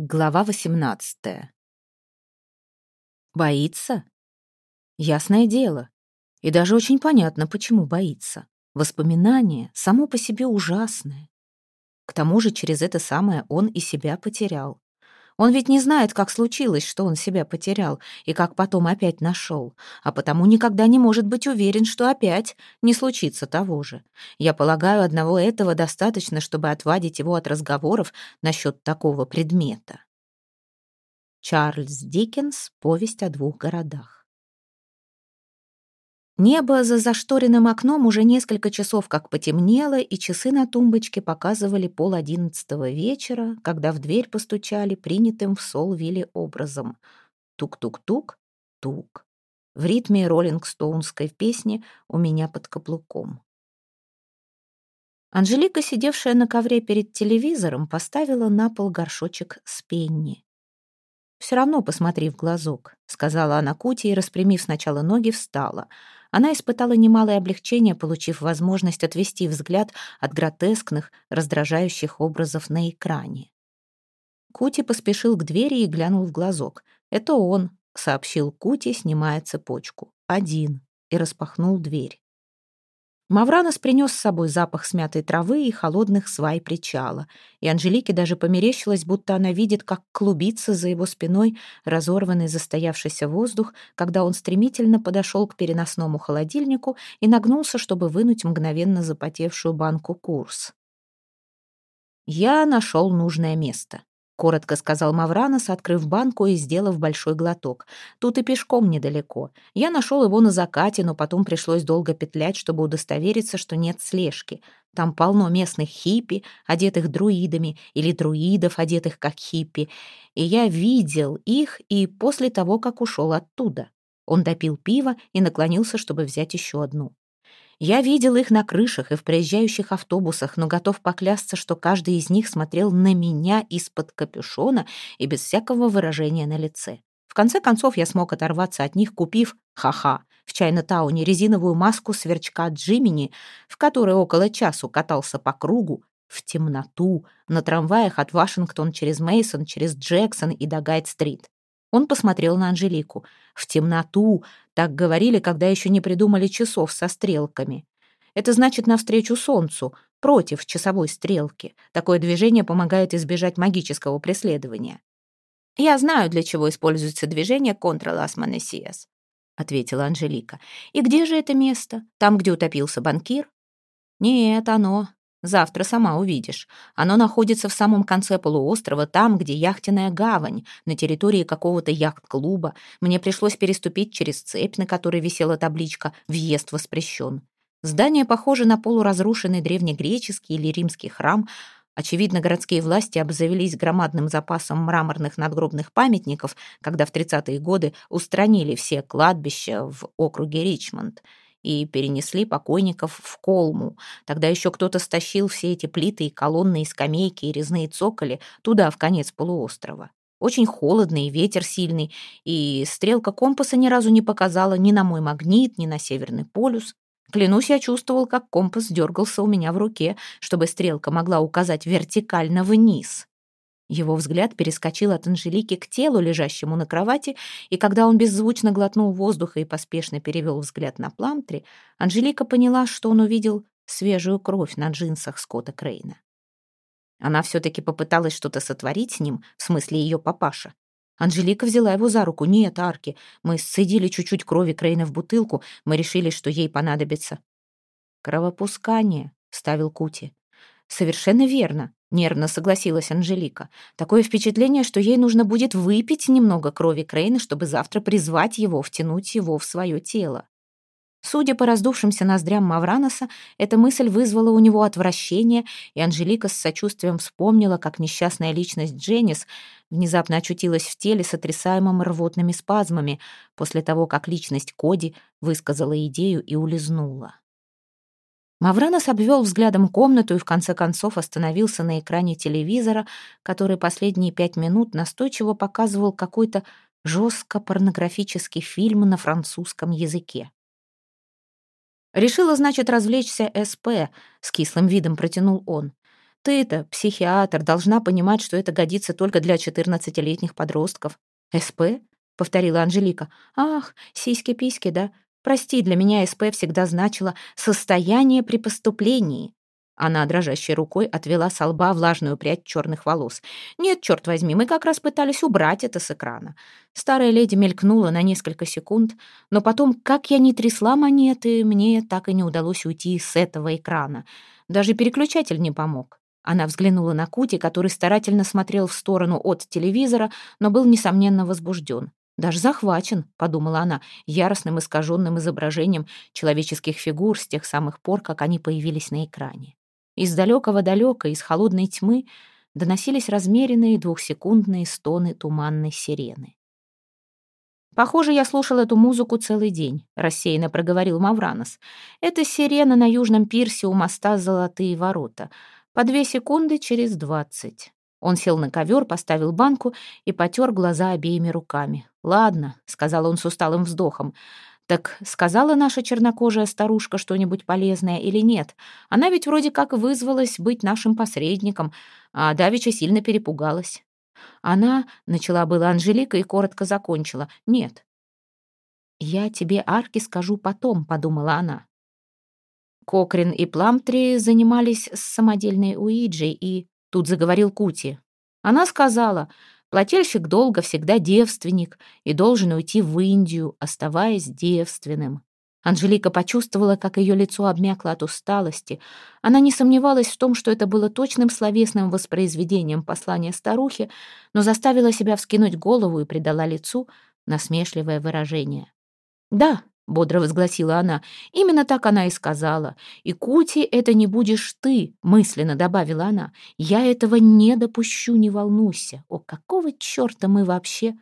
Глава 18. Боится? Ясное дело. И даже очень понятно, почему боится. Воспоминание само по себе ужасное. К тому же через это самое он и себя потерял. Он ведь не знает, как случилось, что он себя потерял, и как потом опять нашел, а потому никогда не может быть уверен, что опять не случится того же. Я полагаю, одного этого достаточно, чтобы отвадить его от разговоров насчет такого предмета. Чарльз Диккенс «Повесть о двух городах». Небо за зашторенным окном уже несколько часов как потемнело, и часы на тумбочке показывали пол одиннадцатого вечера, когда в дверь постучали принятым в Солвилле образом. Тук-тук-тук, тук. В ритме роллингстоунской песни «У меня под каблуком». Анжелика, сидевшая на ковре перед телевизором, поставила на пол горшочек с пенни. «Все равно посмотри в глазок», — сказала она Кути и, распрямив сначала ноги, встала — она испытала немалое облегчение, получив возможность отвести взгляд от гротескных, раздражающих образов на экране. Кути поспешил к двери и глянул в глазок. «Это он», — сообщил Кути, снимая цепочку. «Один», и распахнул дверь. Мавранос принес с собой запах смятой травы и холодных свай причала, и Анжелике даже померещилось, будто она видит, как клубится за его спиной разорванный застоявшийся воздух, когда он стремительно подошел к переносному холодильнику и нагнулся, чтобы вынуть мгновенно запотевшую банку курс. Я нашел нужное место коротко сказал Мавранос, открыв банку и сделав большой глоток. Тут и пешком недалеко. Я нашел его на закате, но потом пришлось долго петлять, чтобы удостовериться, что нет слежки. Там полно местных хиппи, одетых друидами, или друидов, одетых как хиппи. И я видел их и после того, как ушел оттуда. Он допил пиво и наклонился, чтобы взять еще одну. Я видел их на крышах и в проезжающих автобусах, но готов поклясться, что каждый из них смотрел на меня из-под капюшона и без всякого выражения на лице. В конце концов я смог оторваться от них, купив, ха-ха, в Чайна-тауне резиновую маску сверчка Джимини, в которой около часу катался по кругу, в темноту, на трамваях от Вашингтон через Мейсон, через Джексон и до Гайд-стрит. Он посмотрел на Анжелику. В темноту, так говорили, когда еще не придумали часов со стрелками. Это значит навстречу солнцу, против часовой стрелки. Такое движение помогает избежать магического преследования. «Я знаю, для чего используется движение контра-лас Манесиас», — ответила Анжелика. «И где же это место? Там, где утопился банкир?» «Нет, оно. Завтра сама увидишь. Оно находится в самом конце полуострова, там, где яхтенная гавань, на территории какого-то яхт-клуба. Мне пришлось переступить через цепь, на которой висела табличка «Въезд воспрещен». Здание похоже на полуразрушенный древнегреческий или римский храм. Очевидно, городские власти обзавелись громадным запасом мраморных надгробных памятников, когда в 30-е годы устранили все кладбища в округе Ричмонд — и перенесли покойников в Колму. Тогда еще кто-то стащил все эти плиты и колонны, и скамейки, и резные цоколи туда, в конец полуострова. Очень холодно и ветер сильный, и стрелка компаса ни разу не показала ни на мой магнит, ни на Северный полюс. Клянусь, я чувствовал, как компас дергался у меня в руке, чтобы стрелка могла указать вертикально вниз. Его взгляд перескочил от Анжелики к телу, лежащему на кровати, и когда он беззвучно глотнул воздуха и поспешно перевел взгляд на Пламтри, Анжелика поняла, что он увидел свежую кровь на джинсах Скотта Крейна. Она все-таки попыталась что-то сотворить с ним, в смысле ее папаша. Анжелика взяла его за руку. «Нет, Арки, мы сцедили чуть-чуть крови Крейна в бутылку, мы решили, что ей понадобится». «Кровопускание», — вставил Кути. «Совершенно верно», — нервно согласилась Анжелика. «Такое впечатление, что ей нужно будет выпить немного крови Крейна, чтобы завтра призвать его, втянуть его в свое тело». Судя по раздувшимся ноздрям Мавраноса, эта мысль вызвала у него отвращение, и Анжелика с сочувствием вспомнила, как несчастная личность Дженнис внезапно очутилась в теле, сотрясаемом рвотными спазмами, после того, как личность Коди высказала идею и улизнула. Мавранос обвел взглядом комнату и в конце концов остановился на экране телевизора, который последние пять минут настойчиво показывал какой-то жестко порнографический фильм на французском языке. «Решила, значит, развлечься СП», — с кислым видом протянул он. Ты-то, психиатр, должна понимать, что это годится только для 14-летних подростков. СП? повторила Анжелика. Ах, сиськи-письки, да? Прости, для меня СП всегда значило «состояние при поступлении». Она дрожащей рукой отвела со лба влажную прядь черных волос. «Нет, черт возьми, мы как раз пытались убрать это с экрана». Старая леди мелькнула на несколько секунд, но потом, как я ни трясла монеты, мне так и не удалось уйти с этого экрана. Даже переключатель не помог. Она взглянула на Кути, который старательно смотрел в сторону от телевизора, но был, несомненно, возбужден. «Даже захвачен», — подумала она, яростным искаженным изображением человеческих фигур с тех самых пор, как они появились на экране. Из далекого-далека, из холодной тьмы доносились размеренные двухсекундные стоны туманной сирены. «Похоже, я слушал эту музыку целый день», — рассеянно проговорил Мавранос. «Это сирена на южном пирсе у моста «Золотые ворота». По две секунды через двадцать». Он сел на ковер, поставил банку и потер глаза обеими руками. «Ладно», — сказал он с усталым вздохом, так сказала наша чернокожая старушка что-нибудь полезное или нет? Она ведь вроде как вызвалась быть нашим посредником, а Давича сильно перепугалась. Она начала была Анжелика и коротко закончила. Нет. «Я тебе арки скажу потом», — подумала она. Кокрин и Пламтри занимались с самодельной Уиджей, и тут заговорил Кути. Она сказала, Плательщик долга всегда девственник и должен уйти в Индию, оставаясь девственным. Анжелика почувствовала, как ее лицо обмякло от усталости. Она не сомневалась в том, что это было точным словесным воспроизведением послания старухи, но заставила себя вскинуть голову и придала лицу насмешливое выражение. «Да, бодро возгласила она. Именно так она и сказала. И Кути это не будешь ты, мысленно добавила она. Я этого не допущу, не волнуйся. О, какого черта мы вообще?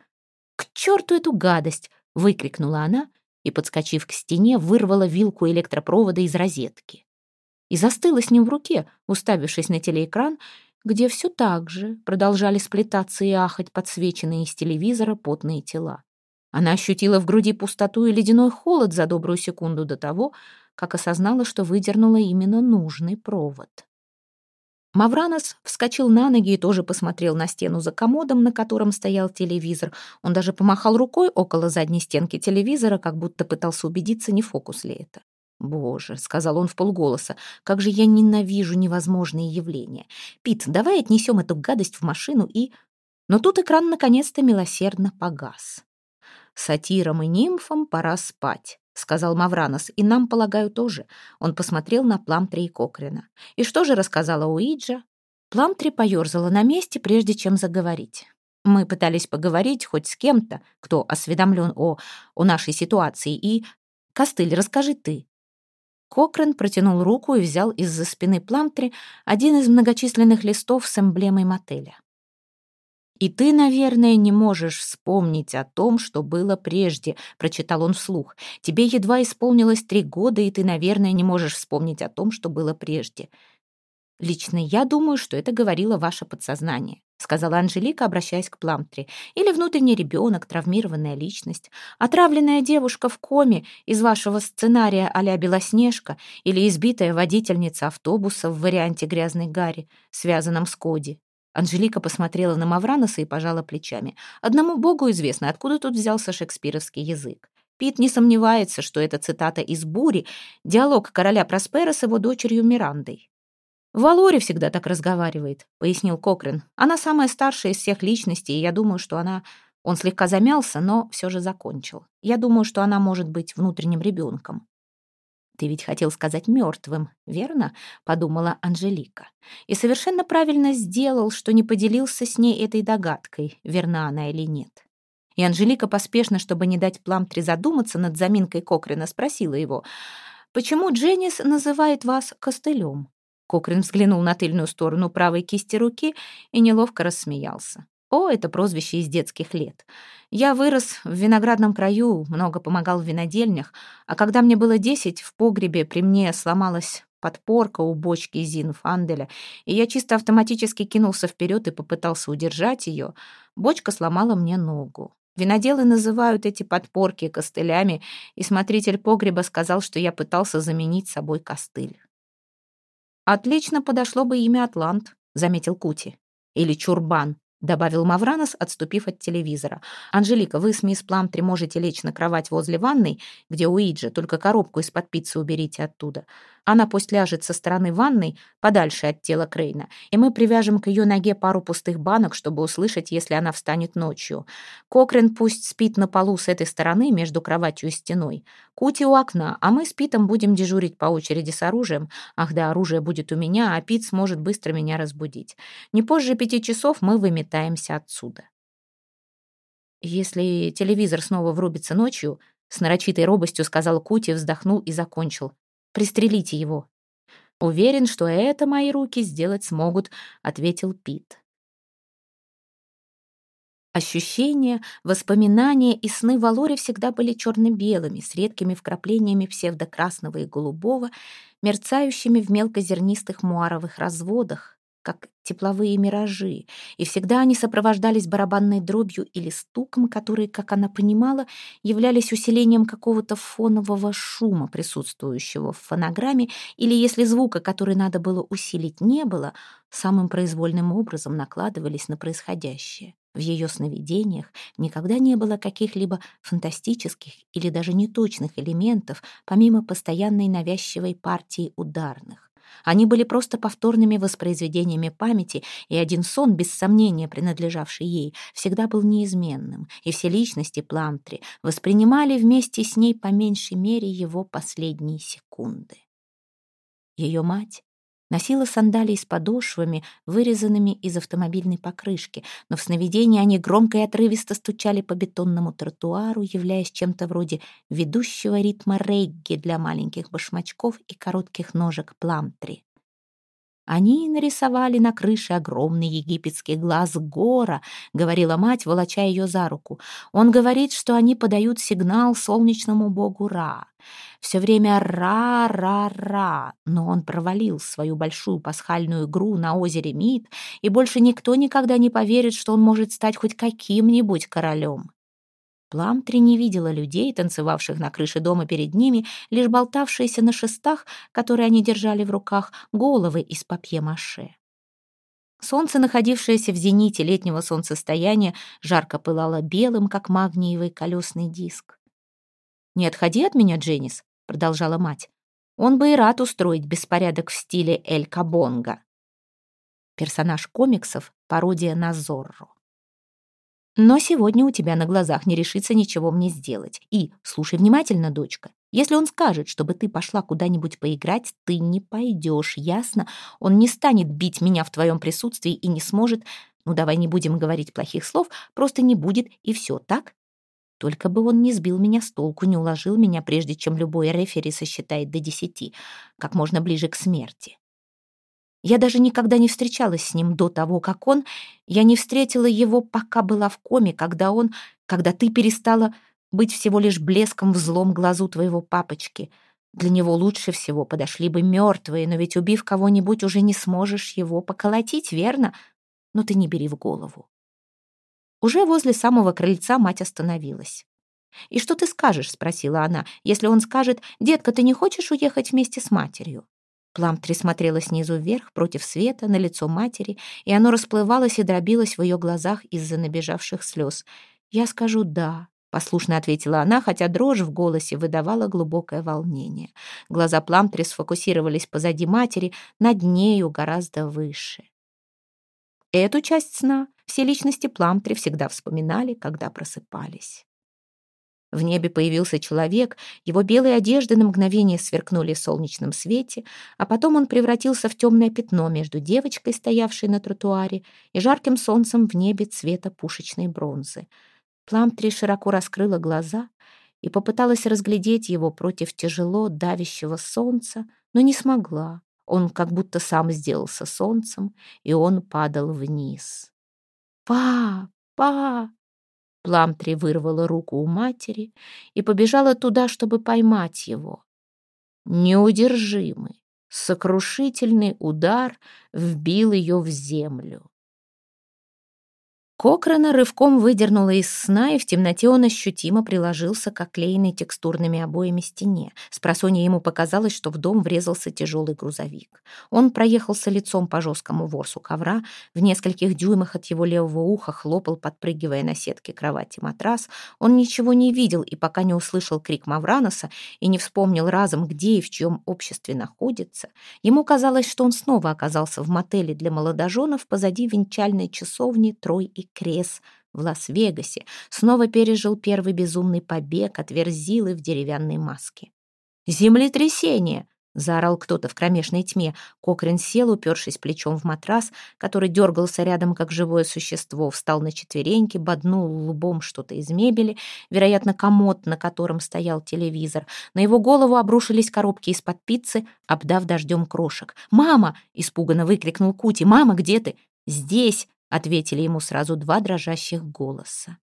К черту эту гадость! выкрикнула она и, подскочив к стене, вырвала вилку электропровода из розетки. И застыла с ним в руке, уставившись на телеэкран, где все так же продолжали сплетаться и ахать подсвеченные из телевизора потные тела. Она ощутила в груди пустоту и ледяной холод за добрую секунду до того, как осознала, что выдернула именно нужный провод. Мавранос вскочил на ноги и тоже посмотрел на стену за комодом, на котором стоял телевизор. Он даже помахал рукой около задней стенки телевизора, как будто пытался убедиться, не фокус ли это. «Боже», — сказал он в полголоса, — «как же я ненавижу невозможные явления. Пит, давай отнесем эту гадость в машину и...» Но тут экран наконец-то милосердно погас. «Сатирам и нимфам пора спать», — сказал Мавранос, «и нам, полагаю, тоже». Он посмотрел на Пламтри и Кокрина. «И что же рассказала Уиджа?» Пламтри поёрзала на месте, прежде чем заговорить. Мы пытались поговорить хоть с кем-то, кто осведомлен о, о нашей ситуации, и... Костыль, расскажи ты. Кокрин протянул руку и взял из-за спины Пламтри один из многочисленных листов с эмблемой мотеля. «И ты, наверное, не можешь вспомнить о том, что было прежде», — прочитал он вслух. «Тебе едва исполнилось три года, и ты, наверное, не можешь вспомнить о том, что было прежде». «Лично я думаю, что это говорило ваше подсознание», — сказала Анжелика, обращаясь к Пламтри. «Или внутренний ребенок, травмированная личность, отравленная девушка в коме из вашего сценария а-ля Белоснежка или избитая водительница автобуса в варианте «Грязной Гарри», связанном с Коди. Анжелика посмотрела на Мавраноса и пожала плечами. Одному богу известно, откуда тут взялся шекспировский язык. Пит не сомневается, что это цитата из «Бури», диалог короля Проспера с его дочерью Мирандой. «Валори всегда так разговаривает», — пояснил Кокрин. «Она самая старшая из всех личностей, и я думаю, что она...» Он слегка замялся, но все же закончил. «Я думаю, что она может быть внутренним ребенком». «Ты ведь хотел сказать мертвым, верно?» — подумала Анжелика. И совершенно правильно сделал, что не поделился с ней этой догадкой, верна она или нет. И Анжелика поспешно, чтобы не дать Пламтри задуматься над заминкой Кокрина, спросила его, «Почему Дженнис называет вас костылем?» Кокрин взглянул на тыльную сторону правой кисти руки и неловко рассмеялся. О, это прозвище из детских лет. Я вырос в виноградном краю, много помогал в винодельнях, а когда мне было десять, в погребе при мне сломалась подпорка у бочки Зинфанделя, и я чисто автоматически кинулся вперед и попытался удержать ее. Бочка сломала мне ногу. Виноделы называют эти подпорки костылями, и смотритель погреба сказал, что я пытался заменить собой костыль. «Отлично подошло бы имя Атлант», — заметил Кути. «Или Чурбан», — добавил Мавранос, отступив от телевизора. «Анжелика, вы с мисс Пламтри можете лечь на кровать возле ванной, где Уиджи, только коробку из-под пиццы уберите оттуда. Она пусть ляжет со стороны ванной, подальше от тела Крейна, и мы привяжем к ее ноге пару пустых банок, чтобы услышать, если она встанет ночью. Кокрин пусть спит на полу с этой стороны, между кроватью и стеной. Кути у окна, а мы с Питом будем дежурить по очереди с оружием. Ах да, оружие будет у меня, а Пит сможет быстро меня разбудить. Не позже пяти часов мы выметаемся отсюда. Если телевизор снова врубится ночью, с нарочитой робостью сказал Кути, вздохнул и закончил. Пристрелите его». «Уверен, что это мои руки сделать смогут», — ответил Пит. Ощущения, воспоминания и сны Валори всегда были черно-белыми, с редкими вкраплениями псевдокрасного и голубого, мерцающими в мелкозернистых муаровых разводах, как тепловые миражи, и всегда они сопровождались барабанной дробью или стуком, которые, как она понимала, являлись усилением какого-то фонового шума, присутствующего в фонограмме, или если звука, который надо было усилить, не было, самым произвольным образом накладывались на происходящее. В ее сновидениях никогда не было каких-либо фантастических или даже неточных элементов, помимо постоянной навязчивой партии ударных. Они были просто повторными воспроизведениями памяти, и один сон, без сомнения принадлежавший ей, всегда был неизменным, и все личности Пламтри воспринимали вместе с ней по меньшей мере его последние секунды. Ее мать носила сандалии с подошвами, вырезанными из автомобильной покрышки, но в сновидении они громко и отрывисто стучали по бетонному тротуару, являясь чем-то вроде ведущего ритма регги для маленьких башмачков и коротких ножек пламтри. Они нарисовали на крыше огромный египетский глаз гора, говорила мать, волоча ее за руку. Он говорит, что они подают сигнал солнечному богу Ра. Все время ра-ра-ра, но он провалил свою большую пасхальную игру на озере Мид, и больше никто никогда не поверит, что он может стать хоть каким-нибудь королем. Пламтри не видела людей, танцевавших на крыше дома перед ними, лишь болтавшиеся на шестах, которые они держали в руках, головы из папье-маше. Солнце, находившееся в зените летнего солнцестояния, жарко пылало белым, как магниевый колесный диск. «Не отходи от меня, Дженнис», — продолжала мать. «Он бы и рад устроить беспорядок в стиле Эль Кабонга». Персонаж комиксов — пародия на Зорро. Но сегодня у тебя на глазах не решится ничего мне сделать. И, слушай внимательно, дочка, если он скажет, чтобы ты пошла куда-нибудь поиграть, ты не пойдешь, ясно? Он не станет бить меня в твоем присутствии и не сможет... Ну, давай не будем говорить плохих слов, просто не будет, и все, так? Только бы он не сбил меня с толку, не уложил меня, прежде чем любой рефери сосчитает до десяти, как можно ближе к смерти. Я даже никогда не встречалась с ним до того, как он... Я не встретила его, пока была в коме, когда он... Когда ты перестала быть всего лишь блеском в злом глазу твоего папочки. Для него лучше всего подошли бы мертвые, но ведь убив кого-нибудь, уже не сможешь его поколотить, верно? Но ты не бери в голову. Уже возле самого крыльца мать остановилась. «И что ты скажешь?» — спросила она. «Если он скажет, детка, ты не хочешь уехать вместе с матерью?» Пламтри смотрела снизу вверх, против света, на лицо матери, и оно расплывалось и дробилось в ее глазах из-за набежавших слез. «Я скажу «да», — послушно ответила она, хотя дрожь в голосе выдавала глубокое волнение. Глаза Пламтри сфокусировались позади матери, над нею гораздо выше. Эту часть сна все личности Пламтри всегда вспоминали, когда просыпались. В небе появился человек, его белые одежды на мгновение сверкнули в солнечном свете, а потом он превратился в темное пятно между девочкой, стоявшей на тротуаре, и жарким солнцем в небе цвета пушечной бронзы. Пламтри широко раскрыла глаза и попыталась разглядеть его против тяжело давящего солнца, но не смогла. Он как будто сам сделался солнцем, и он падал вниз. «Па! Па!» Пламтри вырвала руку у матери и побежала туда, чтобы поймать его. Неудержимый, сокрушительный удар вбил ее в землю. Кокрена рывком выдернула из сна, и в темноте он ощутимо приложился к оклеенной текстурными обоями стене. С просонья ему показалось, что в дом врезался тяжелый грузовик. Он проехался лицом по жесткому ворсу ковра, в нескольких дюймах от его левого уха хлопал, подпрыгивая на сетке кровати матрас. Он ничего не видел и пока не услышал крик Мавраноса и не вспомнил разом, где и в чьем обществе находится, ему казалось, что он снова оказался в мотеле для молодоженов позади венчальной часовни Трой и Крес в Лас-Вегасе, снова пережил первый безумный побег от Верзилы в деревянной маске. «Землетрясение!» — заорал кто-то в кромешной тьме. Кокрин сел, упершись плечом в матрас, который дергался рядом, как живое существо, встал на четвереньки, боднул лбом что-то из мебели, вероятно, комод, на котором стоял телевизор. На его голову обрушились коробки из-под пиццы, обдав дождем крошек. «Мама!» — испуганно выкрикнул Кути. «Мама, где ты?» «Здесь!» Ответили ему сразу два дрожащих голоса.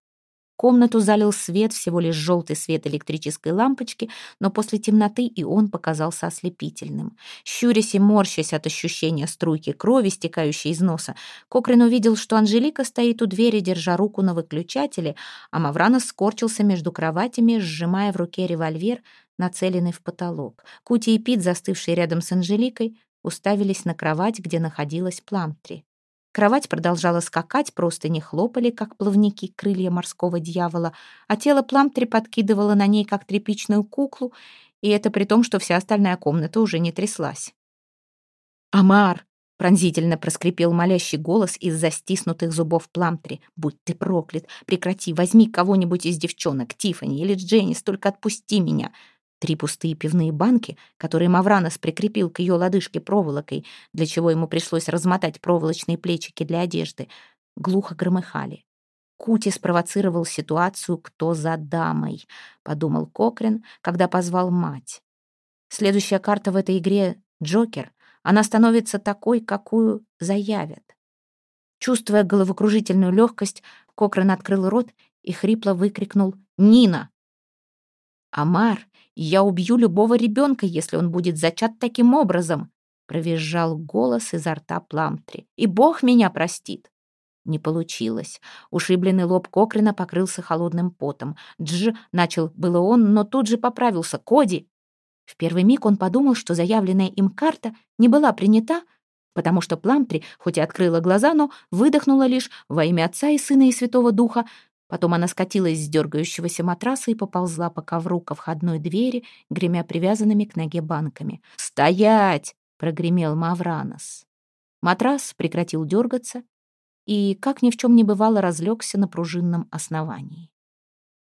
Комнату залил свет, всего лишь желтый свет электрической лампочки, но после темноты и он показался ослепительным. Щурясь и морщась от ощущения струйки крови, стекающей из носа, Кокрин увидел, что Анжелика стоит у двери, держа руку на выключателе, а Мавранос скорчился между кроватями, сжимая в руке револьвер, нацеленный в потолок. Кути и Пит, застывшие рядом с Анжеликой, уставились на кровать, где находилась Пламтри. Кровать продолжала скакать, просто не хлопали, как плавники крылья морского дьявола, а тело Пламтри подкидывало на ней, как тряпичную куклу, и это при том, что вся остальная комната уже не тряслась. «Амар!» — пронзительно проскрипел молящий голос из застиснутых зубов Пламтри. «Будь ты проклят! Прекрати! Возьми кого-нибудь из девчонок, Тиффани или Дженнис, только отпусти меня!» Три пустые пивные банки, которые Мавранос прикрепил к ее лодыжке проволокой, для чего ему пришлось размотать проволочные плечики для одежды, глухо громыхали. Кути спровоцировал ситуацию «Кто за дамой?» — подумал Кокрин, когда позвал мать. Следующая карта в этой игре — Джокер. Она становится такой, какую заявят. Чувствуя головокружительную легкость, Кокрин открыл рот и хрипло выкрикнул «Нина!». Амар я убью любого ребенка, если он будет зачат таким образом», провизжал голос изо рта Пламтри. «И Бог меня простит». Не получилось. Ушибленный лоб Кокрина покрылся холодным потом. «Дж!» — начал было он, но тут же поправился. «Коди!» В первый миг он подумал, что заявленная им карта не была принята, потому что Пламтри, хоть и открыла глаза, но выдохнула лишь во имя Отца и Сына и Святого Духа, Потом она скатилась с дергающегося матраса и поползла по ковру ко входной двери, гремя привязанными к ноге банками. «Стоять!» — прогремел Мавранос. Матрас прекратил дергаться и, как ни в чем не бывало, разлегся на пружинном основании.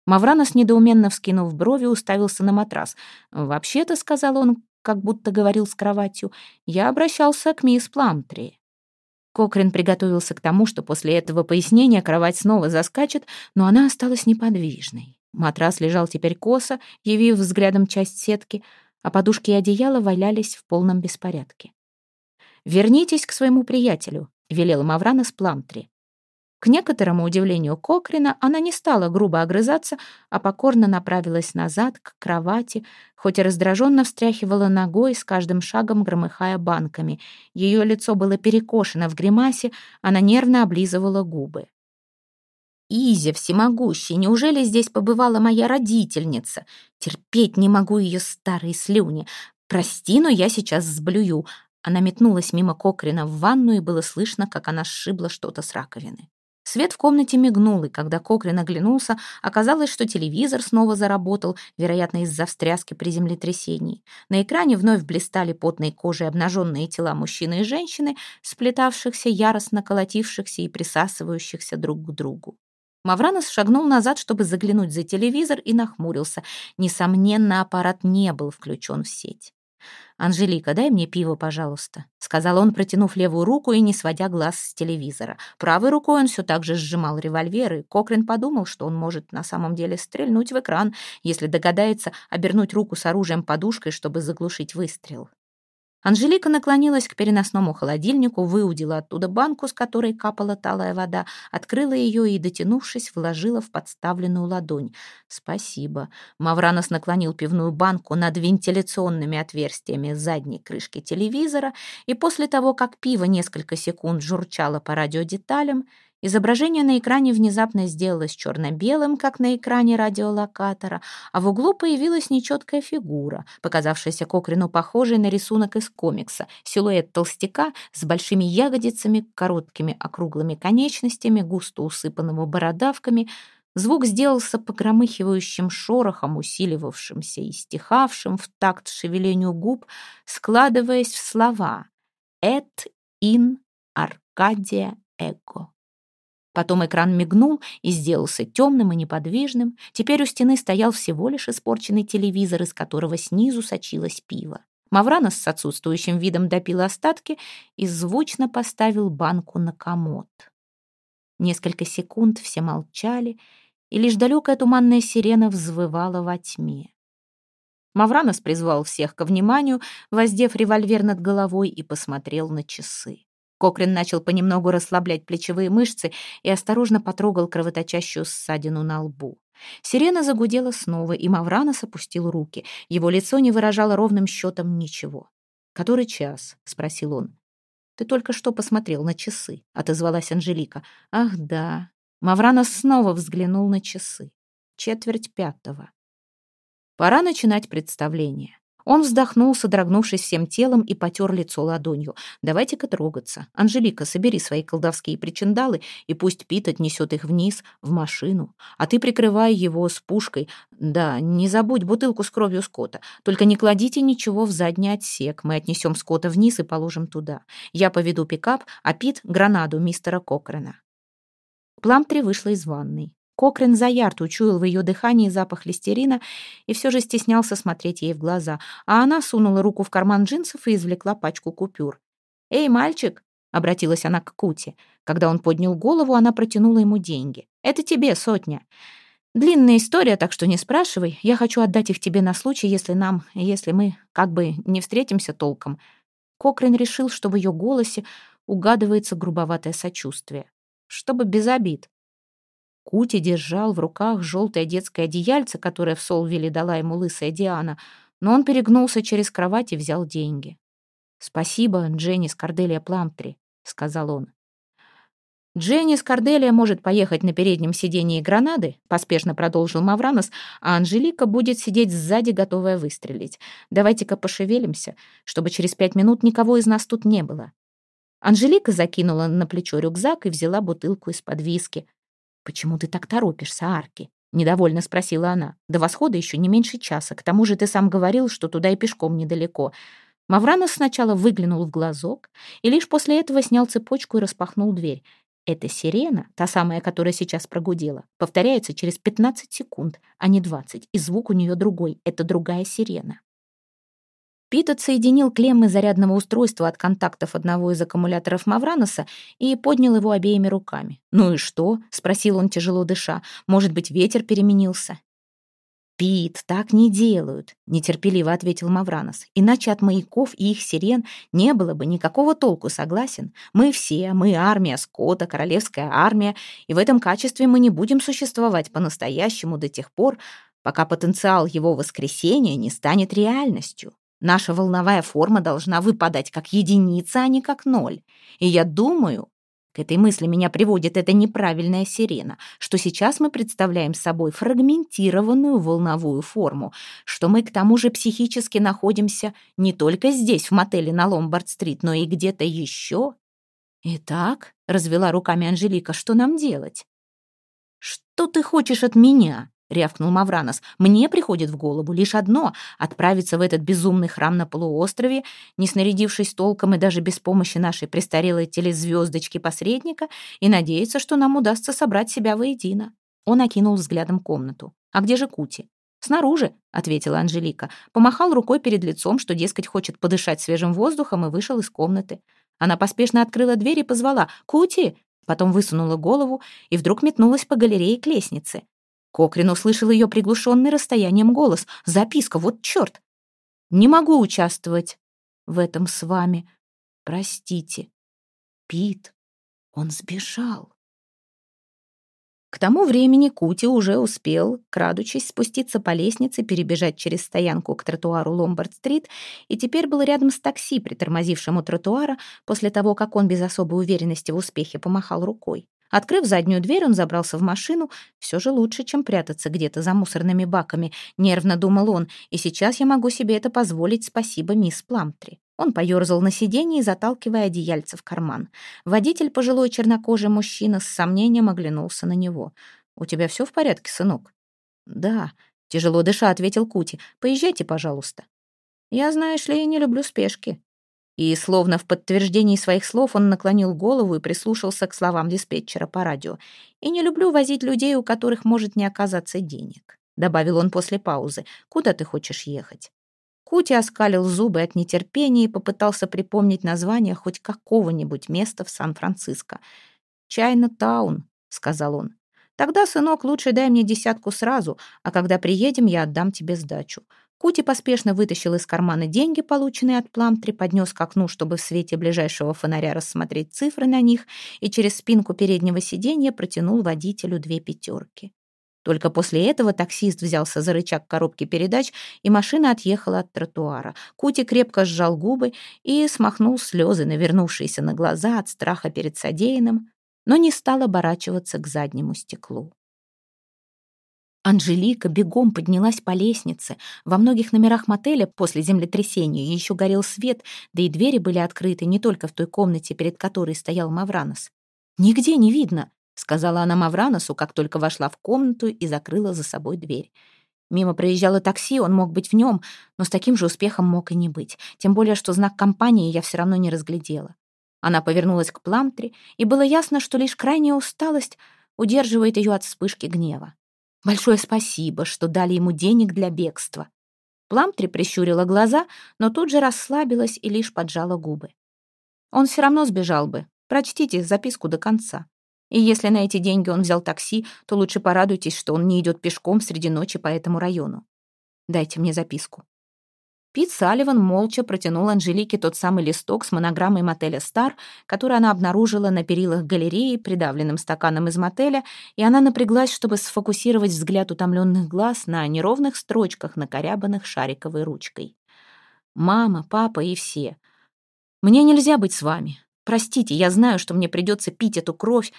Мавранос, недоуменно вскинув брови, уставился на матрас. «Вообще-то», — сказал он, как будто говорил с кроватью, — «я обращался к мисс Пламтри». Кокрин приготовился к тому, что после этого пояснения кровать снова заскачет, но она осталась неподвижной. Матрас лежал теперь косо, явив взглядом часть сетки, а подушки и одеяло валялись в полном беспорядке. «Вернитесь к своему приятелю», — велел Маврана с Пламтри. К некоторому удивлению Кокрина она не стала грубо огрызаться, а покорно направилась назад, к кровати, хоть и раздраженно встряхивала ногой, с каждым шагом громыхая банками. Ее лицо было перекошено в гримасе, она нервно облизывала губы. «Изя всемогущий, неужели здесь побывала моя родительница? Терпеть не могу ее старые слюни. Прости, но я сейчас сблюю». Она метнулась мимо Кокрина в ванну, и было слышно, как она сшибла что-то с раковины. Свет в комнате мигнул, и когда Кокрин оглянулся, оказалось, что телевизор снова заработал, вероятно, из-за встряски при землетрясении. На экране вновь блистали потной кожей обнаженные тела мужчины и женщины, сплетавшихся, яростно колотившихся и присасывающихся друг к другу. Мавранос шагнул назад, чтобы заглянуть за телевизор, и нахмурился. Несомненно, аппарат не был включен в сеть. «Анжелика, дай мне пиво, пожалуйста», — сказал он, протянув левую руку и не сводя глаз с телевизора. Правой рукой он все так же сжимал револьвер, и Кокрин подумал, что он может на самом деле стрельнуть в экран, если догадается обернуть руку с оружием подушкой, чтобы заглушить выстрел. Анжелика наклонилась к переносному холодильнику, выудила оттуда банку, с которой капала талая вода, открыла ее и, дотянувшись, вложила в подставленную ладонь. «Спасибо». Мавранос наклонил пивную банку над вентиляционными отверстиями задней крышки телевизора, и после того, как пиво несколько секунд журчало по радиодеталям, Изображение на экране внезапно сделалось черно-белым, как на экране радиолокатора, а в углу появилась нечеткая фигура, показавшаяся Кокрину похожей на рисунок из комикса. Силуэт толстяка с большими ягодицами, короткими округлыми конечностями, густо усыпанного бородавками. Звук сделался погромыхивающим шорохом, усиливавшимся и стихавшим в такт шевелению губ, складываясь в слова «Эт ин Аркадия эго». Потом экран мигнул и сделался темным и неподвижным. Теперь у стены стоял всего лишь испорченный телевизор, из которого снизу сочилось пиво. Маврана с отсутствующим видом допил остатки и звучно поставил банку на комод. Несколько секунд все молчали, и лишь далекая туманная сирена взвывала во тьме. Мавранос призвал всех ко вниманию, воздев револьвер над головой и посмотрел на часы. Кокрин начал понемногу расслаблять плечевые мышцы и осторожно потрогал кровоточащую ссадину на лбу. Сирена загудела снова, и Мавранос опустил руки. Его лицо не выражало ровным счетом ничего. «Который час?» — спросил он. «Ты только что посмотрел на часы», — отозвалась Анжелика. «Ах, да». Мавранос снова взглянул на часы. Четверть пятого. Пора начинать представление. Он вздохнул, содрогнувшись всем телом, и потер лицо ладонью. «Давайте-ка трогаться. Анжелика, собери свои колдовские причиндалы, и пусть Пит отнесет их вниз, в машину. А ты прикрывай его с пушкой. Да, не забудь бутылку с кровью скота. Только не кладите ничего в задний отсек. Мы отнесем скота вниз и положим туда. Я поведу пикап, а Пит — гранаду мистера Кокрена». Пламтри вышла из ванной. Кокрин за ярд учуял в ее дыхании запах листерина и все же стеснялся смотреть ей в глаза, а она сунула руку в карман джинсов и извлекла пачку купюр. «Эй, мальчик!» — обратилась она к Кути. Когда он поднял голову, она протянула ему деньги. «Это тебе сотня. Длинная история, так что не спрашивай. Я хочу отдать их тебе на случай, если нам, если мы как бы не встретимся толком». Кокрин решил, что в ее голосе угадывается грубоватое сочувствие. Чтобы без обид. Кути держал в руках желтое детское одеяльце, которое в Солвилле дала ему лысая Диана, но он перегнулся через кровать и взял деньги. «Спасибо, Дженни Скорделия Пламтри», — сказал он. «Дженни Скорделия может поехать на переднем сидении гранады», — поспешно продолжил Мавранос, «а Анжелика будет сидеть сзади, готовая выстрелить. Давайте-ка пошевелимся, чтобы через пять минут никого из нас тут не было». Анжелика закинула на плечо рюкзак и взяла бутылку из-под виски. «Почему ты так торопишься, Арки?» — недовольно спросила она. «До восхода еще не меньше часа. К тому же ты сам говорил, что туда и пешком недалеко». Мавранос сначала выглянул в глазок и лишь после этого снял цепочку и распахнул дверь. Эта сирена, та самая, которая сейчас прогудела, повторяется через 15 секунд, а не 20, и звук у нее другой. Это другая сирена. Пит отсоединил клеммы зарядного устройства от контактов одного из аккумуляторов Мавраноса и поднял его обеими руками. «Ну и что?» — спросил он, тяжело дыша. «Может быть, ветер переменился?» «Пит, так не делают», — нетерпеливо ответил Мавранос. «Иначе от маяков и их сирен не было бы никакого толку, согласен? Мы все, мы армия Скотта, королевская армия, и в этом качестве мы не будем существовать по-настоящему до тех пор, пока потенциал его воскресения не станет реальностью. Наша волновая форма должна выпадать как единица, а не как ноль. И я думаю, к этой мысли меня приводит эта неправильная сирена, что сейчас мы представляем собой фрагментированную волновую форму, что мы к тому же психически находимся не только здесь, в мотеле на Ломбард-стрит, но и где-то еще. Итак, развела руками Анжелика, что нам делать? Что ты хочешь от меня? — рявкнул Мавранос. «Мне приходит в голову лишь одно — отправиться в этот безумный храм на полуострове, не снарядившись толком и даже без помощи нашей престарелой телезвездочки-посредника, и надеяться, что нам удастся собрать себя воедино». Он окинул взглядом комнату. «А где же Кути?» «Снаружи», — ответила Анжелика. Помахал рукой перед лицом, что, дескать, хочет подышать свежим воздухом, и вышел из комнаты. Она поспешно открыла дверь и позвала «Кути!», потом высунула голову и вдруг метнулась по галерее к лестнице. Кокрин услышал ее приглушенный расстоянием голос. «Записка, вот черт! Не могу участвовать в этом с вами. Простите. Пит, он сбежал». К тому времени Кути уже успел, крадучись, спуститься по лестнице, перебежать через стоянку к тротуару Ломбард-стрит и теперь был рядом с такси, притормозившим у тротуара, после того, как он без особой уверенности в успехе помахал рукой. Открыв заднюю дверь, он забрался в машину. Все же лучше, чем прятаться где-то за мусорными баками, нервно думал он, и сейчас я могу себе это позволить, спасибо мисс Пламтри. Он поерзал на сиденье, заталкивая одеяльце в карман. Водитель, пожилой чернокожий мужчина, с сомнением оглянулся на него. «У тебя все в порядке, сынок?» «Да», — тяжело дыша ответил Кути. «Поезжайте, пожалуйста». «Я, знаешь ли, не люблю спешки», и, словно в подтверждении своих слов, он наклонил голову и прислушался к словам диспетчера по радио. «И не люблю возить людей, у которых может не оказаться денег», — добавил он после паузы. «Куда ты хочешь ехать?» Кути оскалил зубы от нетерпения и попытался припомнить название хоть какого-нибудь места в Сан-Франциско. «Чайна-таун», — сказал он. «Тогда, сынок, лучше дай мне десятку сразу, а когда приедем, я отдам тебе сдачу. Кути поспешно вытащил из кармана деньги, полученные от Пламтри, поднес к окну, чтобы в свете ближайшего фонаря рассмотреть цифры на них, и через спинку переднего сиденья протянул водителю две пятерки. Только после этого таксист взялся за рычаг коробки передач, и машина отъехала от тротуара. Кути крепко сжал губы и смахнул слезы, навернувшиеся на глаза от страха перед содеянным, но не стал оборачиваться к заднему стеклу. Анжелика бегом поднялась по лестнице. Во многих номерах мотеля после землетрясения еще горел свет, да и двери были открыты не только в той комнате, перед которой стоял Мавранос. «Нигде не видно», — сказала она Мавраносу, как только вошла в комнату и закрыла за собой дверь. Мимо проезжало такси, он мог быть в нем, но с таким же успехом мог и не быть. Тем более, что знак компании я все равно не разглядела. Она повернулась к Пламтре, и было ясно, что лишь крайняя усталость удерживает ее от вспышки гнева. Большое спасибо, что дали ему денег для бегства. Пламтри прищурила глаза, но тут же расслабилась и лишь поджала губы. Он все равно сбежал бы. Прочтите записку до конца. И если на эти деньги он взял такси, то лучше порадуйтесь, что он не идет пешком среди ночи по этому району. Дайте мне записку. Пит Салливан молча протянул Анжелике тот самый листок с монограммой мотеля «Стар», который она обнаружила на перилах галереи, придавленным стаканом из мотеля, и она напряглась, чтобы сфокусировать взгляд утомленных глаз на неровных строчках, накорябанных шариковой ручкой. «Мама, папа и все. Мне нельзя быть с вами. Простите, я знаю, что мне придется пить эту кровь.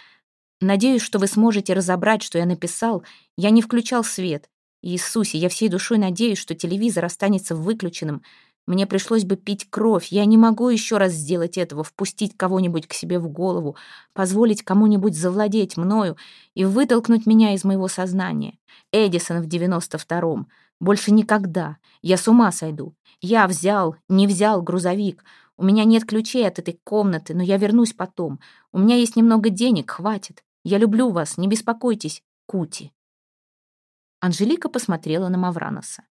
Надеюсь, что вы сможете разобрать, что я написал. Я не включал свет. Иисусе, я всей душой надеюсь, что телевизор останется выключенным. Мне пришлось бы пить кровь. Я не могу еще раз сделать этого, впустить кого-нибудь к себе в голову, позволить кому-нибудь завладеть мною и вытолкнуть меня из моего сознания. Эдисон в девяносто втором. Больше никогда. Я с ума сойду. Я взял, не взял грузовик. У меня нет ключей от этой комнаты, но я вернусь потом. У меня есть немного денег, хватит. Я люблю вас, не беспокойтесь, Кути. Анжелика посмотрела на Мавраноса.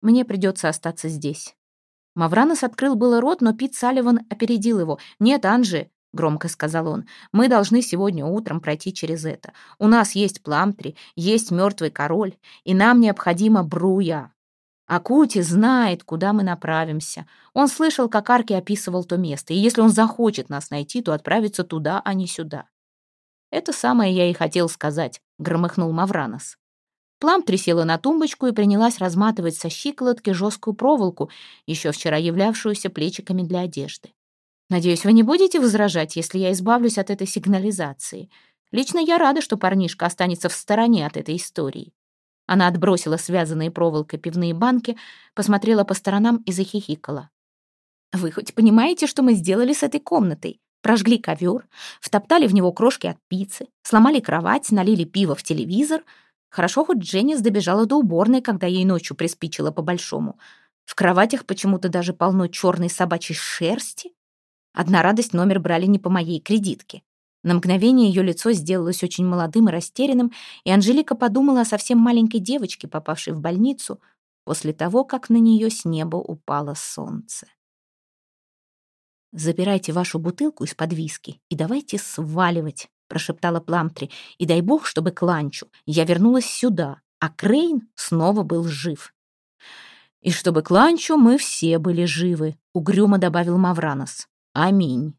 «Мне придется остаться здесь». Мавранос открыл было рот, но Пит Салливан опередил его. «Нет, Анжи», — громко сказал он, — «мы должны сегодня утром пройти через это. У нас есть Пламтри, есть мертвый король, и нам необходимо Бруя. Акути знает, куда мы направимся. Он слышал, как Арки описывал то место, и если он захочет нас найти, то отправится туда, а не сюда». «Это самое я и хотел сказать», — громыхнул Мавранос. Плам трясела на тумбочку и принялась разматывать со щиколотки жесткую проволоку, еще вчера являвшуюся плечиками для одежды. «Надеюсь, вы не будете возражать, если я избавлюсь от этой сигнализации. Лично я рада, что парнишка останется в стороне от этой истории». Она отбросила связанные проволокой пивные банки, посмотрела по сторонам и захихикала. «Вы хоть понимаете, что мы сделали с этой комнатой? Прожгли ковер, втоптали в него крошки от пиццы, сломали кровать, налили пиво в телевизор — Хорошо, хоть Дженнис добежала до уборной, когда ей ночью приспичило по-большому. В кроватях почему-то даже полно черной собачьей шерсти. Одна радость номер брали не по моей кредитке. На мгновение ее лицо сделалось очень молодым и растерянным, и Анжелика подумала о совсем маленькой девочке, попавшей в больницу, после того, как на нее с неба упало солнце. «Забирайте вашу бутылку из-под виски и давайте сваливать», прошептала Пламтри. «И дай бог, чтобы к ланчу я вернулась сюда, а Крейн снова был жив». «И чтобы к ланчу мы все были живы», — угрюмо добавил Мавранос. «Аминь».